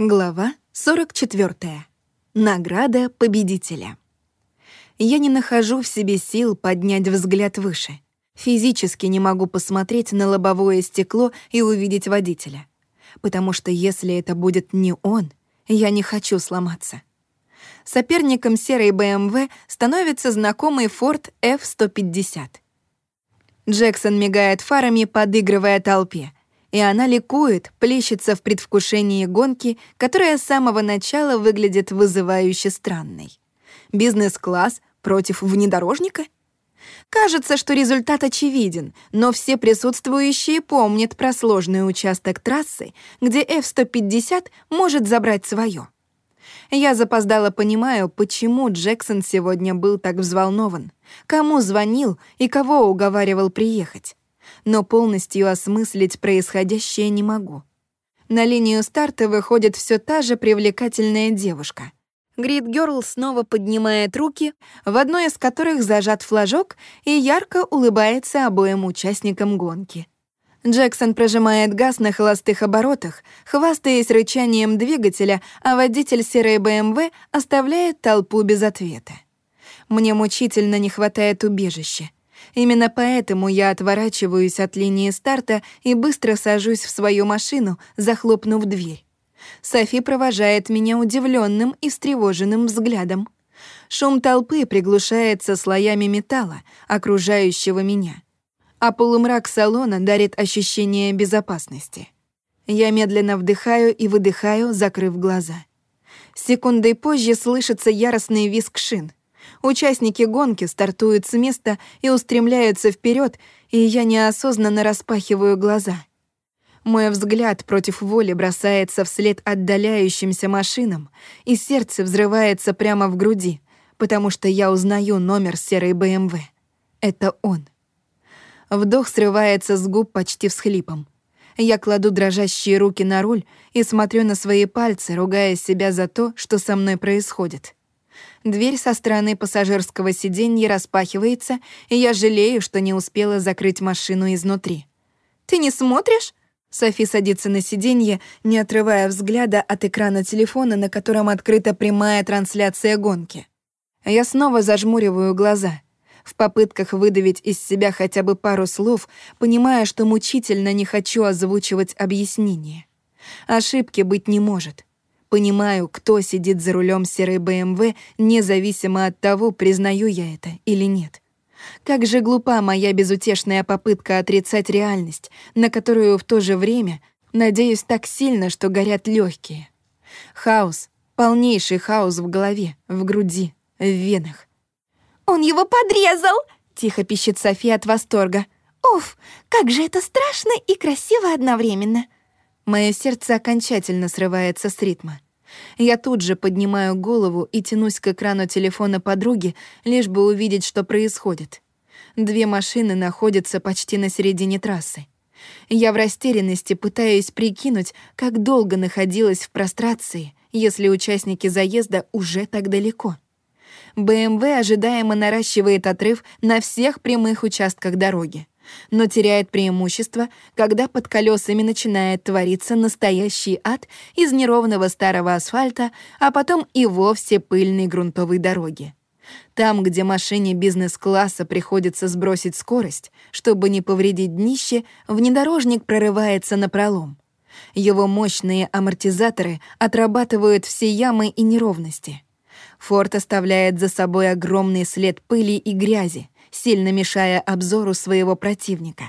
Глава 44. Награда победителя. Я не нахожу в себе сил поднять взгляд выше. Физически не могу посмотреть на лобовое стекло и увидеть водителя. Потому что если это будет не он, я не хочу сломаться. Соперником серой BMW становится знакомый Ford F-150. Джексон мигает фарами, подыгрывая толпе — и она ликует, плещется в предвкушении гонки, которая с самого начала выглядит вызывающе странной. Бизнес-класс против внедорожника? Кажется, что результат очевиден, но все присутствующие помнят про сложный участок трассы, где F-150 может забрать свое. Я запоздало понимаю, почему Джексон сегодня был так взволнован, кому звонил и кого уговаривал приехать но полностью осмыслить происходящее не могу. На линию старта выходит все та же привлекательная девушка. Грид Гёрл снова поднимает руки, в одной из которых зажат флажок и ярко улыбается обоим участникам гонки. Джексон прожимает газ на холостых оборотах, хвастаясь рычанием двигателя, а водитель серой БМВ оставляет толпу без ответа. Мне мучительно не хватает убежища. Именно поэтому я отворачиваюсь от линии старта и быстро сажусь в свою машину, захлопнув дверь. Софи провожает меня удивленным и встревоженным взглядом. Шум толпы приглушается слоями металла, окружающего меня. А полумрак салона дарит ощущение безопасности. Я медленно вдыхаю и выдыхаю, закрыв глаза. Секундой позже слышится яростный визг шин. Участники гонки стартуют с места и устремляются вперед, и я неосознанно распахиваю глаза. Мой взгляд против воли бросается вслед отдаляющимся машинам, и сердце взрывается прямо в груди, потому что я узнаю номер серой БМВ. Это он. Вдох срывается с губ почти всхлипом. Я кладу дрожащие руки на руль и смотрю на свои пальцы, ругая себя за то, что со мной происходит. Дверь со стороны пассажирского сиденья распахивается, и я жалею, что не успела закрыть машину изнутри. «Ты не смотришь?» Софи садится на сиденье, не отрывая взгляда от экрана телефона, на котором открыта прямая трансляция гонки. Я снова зажмуриваю глаза. В попытках выдавить из себя хотя бы пару слов, понимая, что мучительно не хочу озвучивать объяснение. Ошибки быть не может. Понимаю, кто сидит за рулем серой БМВ, независимо от того, признаю я это или нет. Как же глупа моя безутешная попытка отрицать реальность, на которую в то же время надеюсь так сильно, что горят легкие. Хаос, полнейший хаос в голове, в груди, в венах. «Он его подрезал!» — тихо пищит София от восторга. «Уф, как же это страшно и красиво одновременно!» Мое сердце окончательно срывается с ритма. Я тут же поднимаю голову и тянусь к экрану телефона подруги, лишь бы увидеть, что происходит. Две машины находятся почти на середине трассы. Я в растерянности пытаюсь прикинуть, как долго находилась в прострации, если участники заезда уже так далеко. БМВ ожидаемо наращивает отрыв на всех прямых участках дороги но теряет преимущество, когда под колесами начинает твориться настоящий ад из неровного старого асфальта, а потом и вовсе пыльной грунтовой дороги. Там, где машине бизнес-класса приходится сбросить скорость, чтобы не повредить днище, внедорожник прорывается на пролом. Его мощные амортизаторы отрабатывают все ямы и неровности. Форд оставляет за собой огромный след пыли и грязи, сильно мешая обзору своего противника.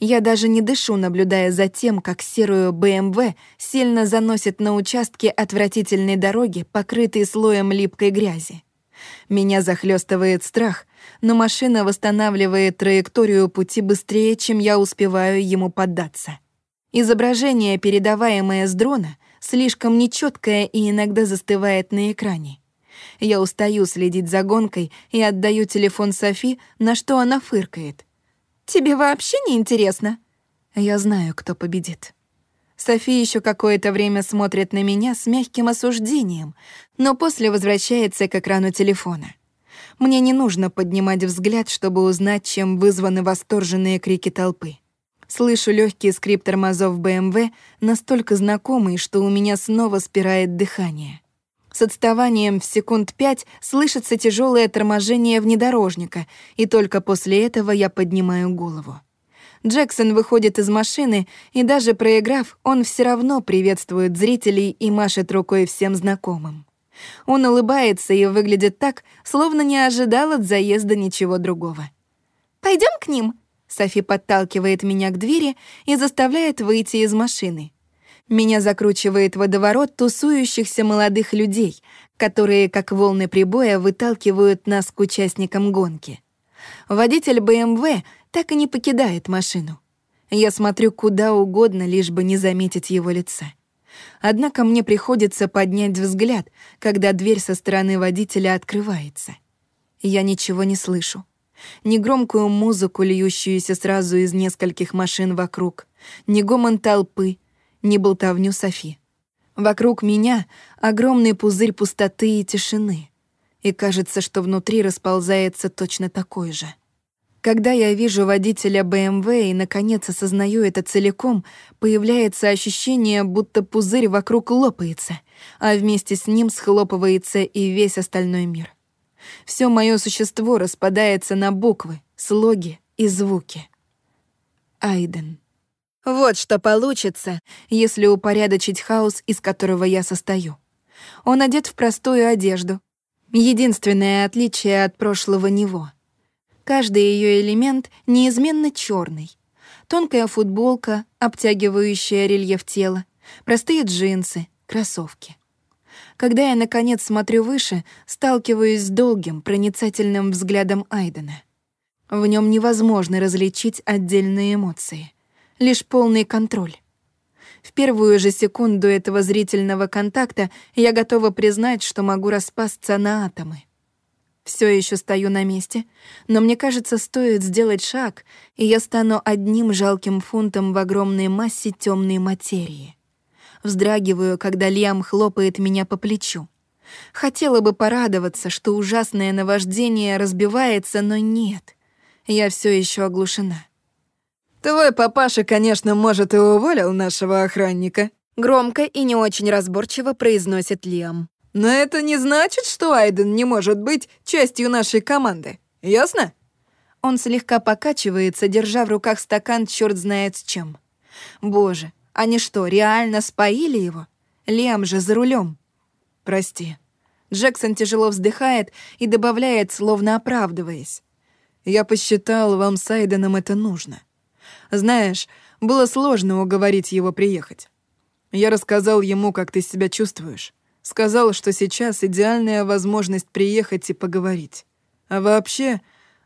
Я даже не дышу, наблюдая за тем, как серую БМВ сильно заносит на участке отвратительной дороги, покрытой слоем липкой грязи. Меня захлестывает страх, но машина восстанавливает траекторию пути быстрее, чем я успеваю ему поддаться. Изображение, передаваемое с дрона, слишком нечеткое и иногда застывает на экране. Я устаю следить за гонкой и отдаю телефон Софи, на что она фыркает. «Тебе вообще не интересно?» Я знаю, кто победит. Софи еще какое-то время смотрит на меня с мягким осуждением, но после возвращается к экрану телефона. Мне не нужно поднимать взгляд, чтобы узнать, чем вызваны восторженные крики толпы. Слышу легкий скрип тормозов БМВ, настолько знакомый, что у меня снова спирает дыхание. С отставанием в секунд пять слышится тяжелое торможение внедорожника, и только после этого я поднимаю голову. Джексон выходит из машины, и даже проиграв, он все равно приветствует зрителей и машет рукой всем знакомым. Он улыбается и выглядит так, словно не ожидал от заезда ничего другого. Пойдем к ним?» Софи подталкивает меня к двери и заставляет выйти из машины. Меня закручивает водоворот тусующихся молодых людей, которые, как волны прибоя, выталкивают нас к участникам гонки. Водитель БМВ так и не покидает машину. Я смотрю куда угодно, лишь бы не заметить его лица. Однако мне приходится поднять взгляд, когда дверь со стороны водителя открывается. Я ничего не слышу. Ни громкую музыку, льющуюся сразу из нескольких машин вокруг, ни гомон толпы, ни болтовню Софи. Вокруг меня огромный пузырь пустоты и тишины. И кажется, что внутри расползается точно такой же. Когда я вижу водителя БМВ и, наконец, осознаю это целиком, появляется ощущение, будто пузырь вокруг лопается, а вместе с ним схлопывается и весь остальной мир. Все мое существо распадается на буквы, слоги и звуки. Айден. Вот что получится, если упорядочить хаос, из которого я состою. Он одет в простую одежду. Единственное отличие от прошлого него. Каждый ее элемент неизменно черный. Тонкая футболка, обтягивающая рельеф тела, простые джинсы, кроссовки. Когда я, наконец, смотрю выше, сталкиваюсь с долгим, проницательным взглядом Айдена. В нем невозможно различить отдельные эмоции. Лишь полный контроль. В первую же секунду этого зрительного контакта я готова признать, что могу распасться на атомы. Все еще стою на месте, но мне кажется, стоит сделать шаг, и я стану одним жалким фунтом в огромной массе темной материи вздрагиваю, когда Лиам хлопает меня по плечу. Хотела бы порадоваться, что ужасное наваждение разбивается, но нет. Я все еще оглушена. «Твой папаша, конечно, может, и уволил нашего охранника», громко и не очень разборчиво произносит Лиам. «Но это не значит, что Айден не может быть частью нашей команды. Ясно?» Он слегка покачивается, держа в руках стакан черт знает с чем. Боже, они что, реально споили его? Лем же за рулем. Прости. Джексон тяжело вздыхает и добавляет, словно оправдываясь. Я посчитал, вам с Айденом это нужно. Знаешь, было сложно уговорить его приехать. Я рассказал ему, как ты себя чувствуешь. Сказал, что сейчас идеальная возможность приехать и поговорить. А вообще,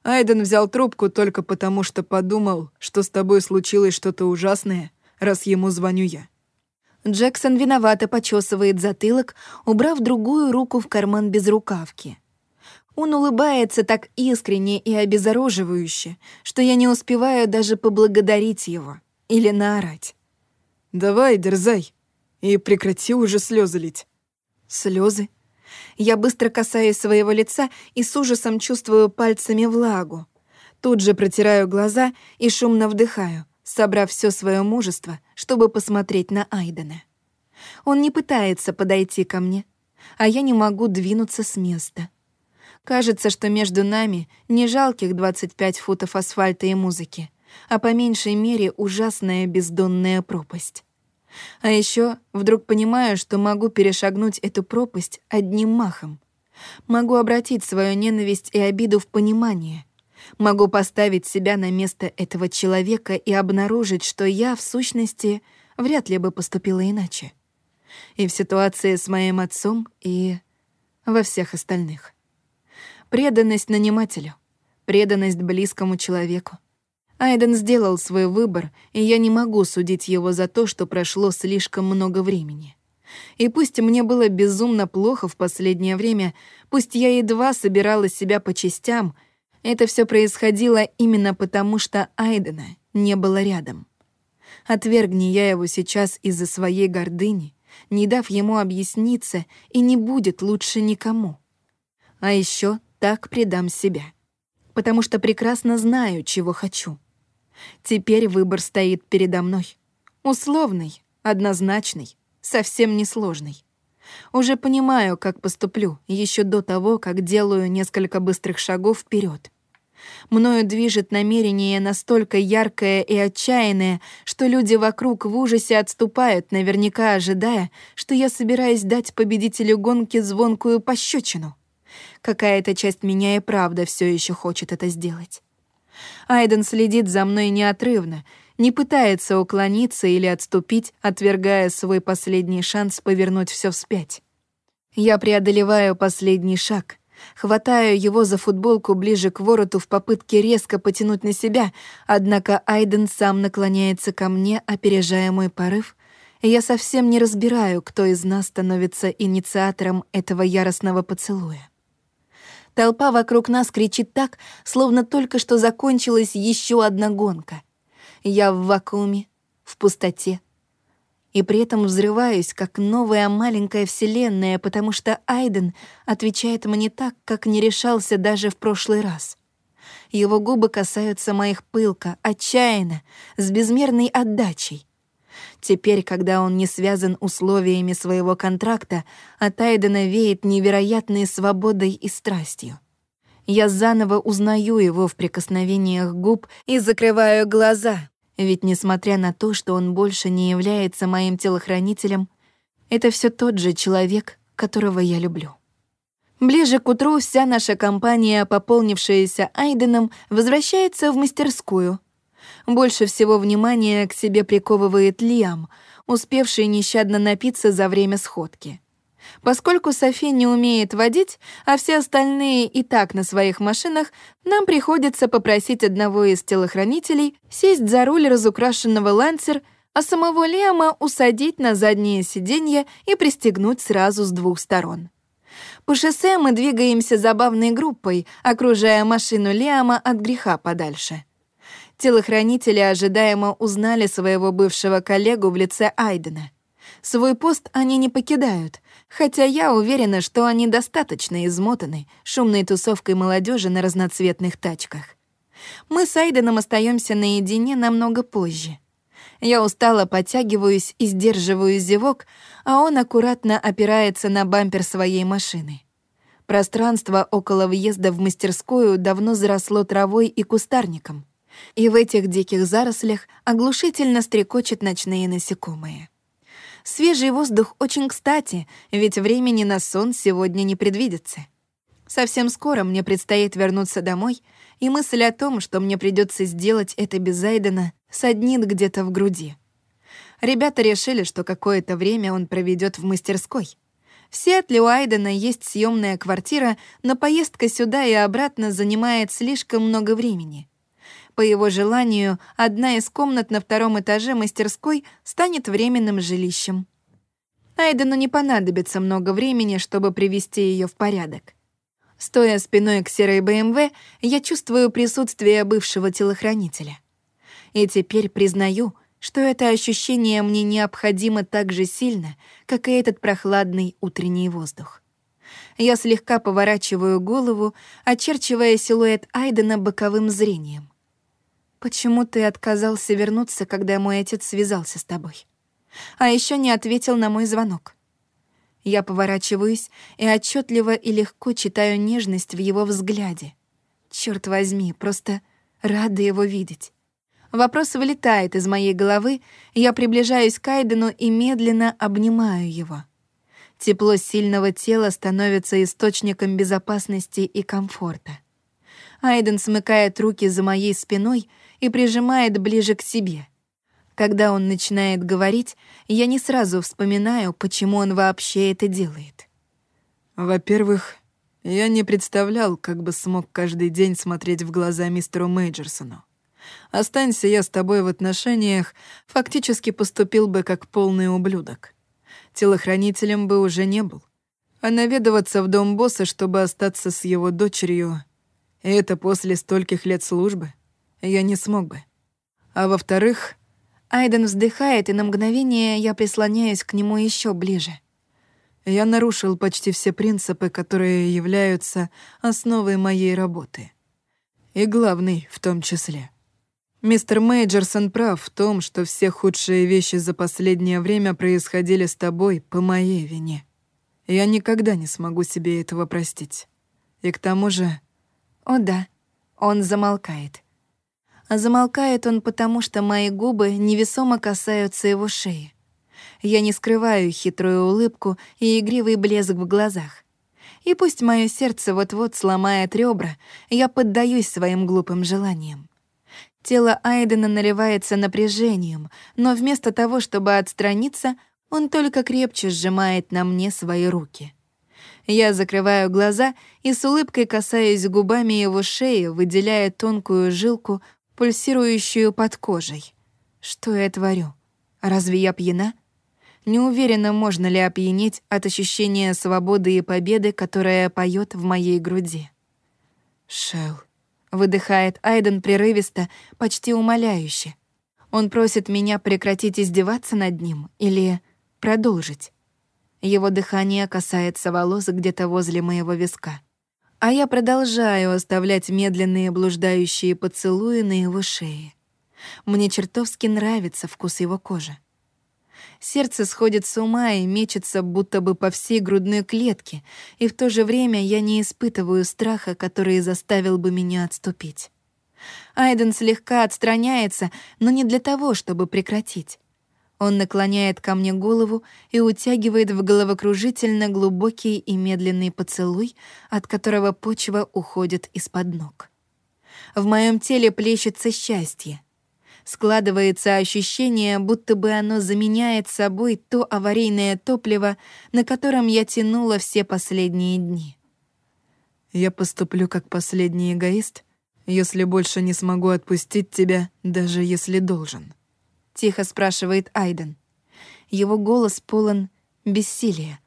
Айден взял трубку только потому, что подумал, что с тобой случилось что-то ужасное, раз ему звоню я». Джексон виновато почесывает затылок, убрав другую руку в карман без рукавки. Он улыбается так искренне и обезоруживающе, что я не успеваю даже поблагодарить его или наорать. «Давай, дерзай, и прекрати уже слезы лить». Слезы. Я быстро касаюсь своего лица и с ужасом чувствую пальцами влагу. Тут же протираю глаза и шумно вдыхаю — собрав все свое мужество, чтобы посмотреть на Айдена. Он не пытается подойти ко мне, а я не могу двинуться с места. Кажется, что между нами не жалких 25 футов асфальта и музыки, а по меньшей мере ужасная бездонная пропасть. А еще вдруг понимаю, что могу перешагнуть эту пропасть одним махом. Могу обратить свою ненависть и обиду в понимание, Могу поставить себя на место этого человека и обнаружить, что я, в сущности, вряд ли бы поступила иначе. И в ситуации с моим отцом, и во всех остальных. Преданность нанимателю, преданность близкому человеку. Айден сделал свой выбор, и я не могу судить его за то, что прошло слишком много времени. И пусть мне было безумно плохо в последнее время, пусть я едва собирала себя по частям — это все происходило именно потому, что Айдена не было рядом. Отвергни я его сейчас из-за своей гордыни, не дав ему объясниться, и не будет лучше никому. А еще так предам себя. Потому что прекрасно знаю, чего хочу. Теперь выбор стоит передо мной. Условный, однозначный, совсем несложный. Уже понимаю, как поступлю, еще до того, как делаю несколько быстрых шагов вперед. Мною движет намерение настолько яркое и отчаянное, что люди вокруг в ужасе отступают, наверняка ожидая, что я собираюсь дать победителю гонки звонкую пощечину. Какая-то часть меня и правда все еще хочет это сделать. Айден следит за мной неотрывно, не пытается уклониться или отступить, отвергая свой последний шанс повернуть все вспять. Я преодолеваю последний шаг, хватаю его за футболку ближе к вороту в попытке резко потянуть на себя, однако Айден сам наклоняется ко мне, опережая мой порыв, я совсем не разбираю, кто из нас становится инициатором этого яростного поцелуя. Толпа вокруг нас кричит так, словно только что закончилась еще одна гонка. Я в вакууме, в пустоте. И при этом взрываюсь, как новая маленькая вселенная, потому что Айден отвечает мне так, как не решался даже в прошлый раз. Его губы касаются моих пылко, отчаянно, с безмерной отдачей. Теперь, когда он не связан условиями своего контракта, от Айдена веет невероятной свободой и страстью. Я заново узнаю его в прикосновениях губ и закрываю глаза, ведь несмотря на то, что он больше не является моим телохранителем, это все тот же человек, которого я люблю. Ближе к утру вся наша компания, пополнившаяся Айденом, возвращается в мастерскую — больше всего внимания к себе приковывает Лиам, успевший нещадно напиться за время сходки. Поскольку Софи не умеет водить, а все остальные и так на своих машинах, нам приходится попросить одного из телохранителей сесть за руль разукрашенного лансер, а самого Лиама усадить на заднее сиденье и пристегнуть сразу с двух сторон. По шоссе мы двигаемся забавной группой, окружая машину Лиама от греха подальше. Телохранители ожидаемо узнали своего бывшего коллегу в лице Айдена. Свой пост они не покидают, хотя я уверена, что они достаточно измотаны шумной тусовкой молодежи на разноцветных тачках. Мы с Айденом остаемся наедине намного позже. Я устало подтягиваюсь и сдерживаю зевок, а он аккуратно опирается на бампер своей машины. Пространство около въезда в мастерскую давно заросло травой и кустарником — и в этих диких зарослях оглушительно стрекочут ночные насекомые. Свежий воздух очень кстати, ведь времени на сон сегодня не предвидится. Совсем скоро мне предстоит вернуться домой, и мысль о том, что мне придется сделать это без Айдена, саднит где-то в груди. Ребята решили, что какое-то время он проведет в мастерской. В Сиэтле у Айдена есть съемная квартира, но поездка сюда и обратно занимает слишком много времени — по его желанию, одна из комнат на втором этаже мастерской станет временным жилищем. Айдену не понадобится много времени, чтобы привести ее в порядок. Стоя спиной к серой БМВ, я чувствую присутствие бывшего телохранителя. И теперь признаю, что это ощущение мне необходимо так же сильно, как и этот прохладный утренний воздух. Я слегка поворачиваю голову, очерчивая силуэт Айдена боковым зрением. Почему ты отказался вернуться, когда мой отец связался с тобой? А еще не ответил на мой звонок. Я поворачиваюсь и отчетливо и легко читаю нежность в его взгляде. Черт возьми, просто рада его видеть. Вопрос вылетает из моей головы, я приближаюсь к Айдену и медленно обнимаю его. Тепло сильного тела становится источником безопасности и комфорта. Айден смыкает руки за моей спиной и прижимает ближе к себе. Когда он начинает говорить, я не сразу вспоминаю, почему он вообще это делает. Во-первых, я не представлял, как бы смог каждый день смотреть в глаза мистеру Мейджерсону. Останься я с тобой в отношениях, фактически поступил бы как полный ублюдок. Телохранителем бы уже не был. А наведываться в дом босса, чтобы остаться с его дочерью, это после стольких лет службы я не смог бы. А во-вторых, Айден вздыхает, и на мгновение я прислоняюсь к нему еще ближе. Я нарушил почти все принципы, которые являются основой моей работы. И главный в том числе. Мистер Мейджерсон прав в том, что все худшие вещи за последнее время происходили с тобой по моей вине. Я никогда не смогу себе этого простить. И к тому же... О да, он замолкает. А замолкает он потому, что мои губы невесомо касаются его шеи. Я не скрываю хитрую улыбку и игривый блеск в глазах. И пусть мое сердце вот-вот сломает ребра, я поддаюсь своим глупым желаниям. Тело Айдена наливается напряжением, но вместо того, чтобы отстраниться, он только крепче сжимает на мне свои руки. Я закрываю глаза и с улыбкой касаюсь губами его шеи, выделяя тонкую жилку, пульсирующую под кожей. Что я творю? Разве я пьяна? Не уверена, можно ли опьянеть от ощущения свободы и победы, которая поет в моей груди. Шел. Выдыхает Айден прерывисто, почти умоляюще. Он просит меня прекратить издеваться над ним или продолжить. Его дыхание касается волос где-то возле моего виска. А я продолжаю оставлять медленные блуждающие поцелуи на его шее. Мне чертовски нравится вкус его кожи. Сердце сходит с ума и мечется будто бы по всей грудной клетке, и в то же время я не испытываю страха, который заставил бы меня отступить. Айден слегка отстраняется, но не для того, чтобы прекратить. Он наклоняет ко мне голову и утягивает в головокружительно глубокий и медленный поцелуй, от которого почва уходит из-под ног. В моем теле плещется счастье. Складывается ощущение, будто бы оно заменяет собой то аварийное топливо, на котором я тянула все последние дни. Я поступлю как последний эгоист, если больше не смогу отпустить тебя, даже если должен. Тихо спрашивает Айден. Его голос полон бессилия.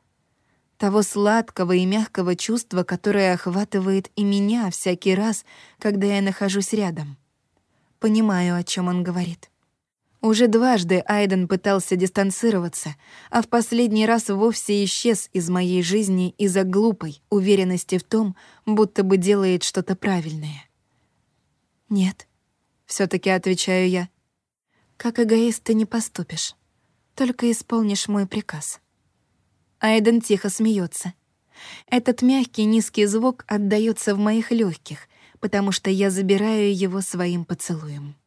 Того сладкого и мягкого чувства, которое охватывает и меня всякий раз, когда я нахожусь рядом. Понимаю, о чем он говорит. Уже дважды Айден пытался дистанцироваться, а в последний раз вовсе исчез из моей жизни из-за глупой уверенности в том, будто бы делает что-то правильное. «Нет», — все таки отвечаю я. «Как эгоист ты не поступишь, только исполнишь мой приказ». Айден тихо смеется. Этот мягкий низкий звук отдаётся в моих легких, потому что я забираю его своим поцелуем.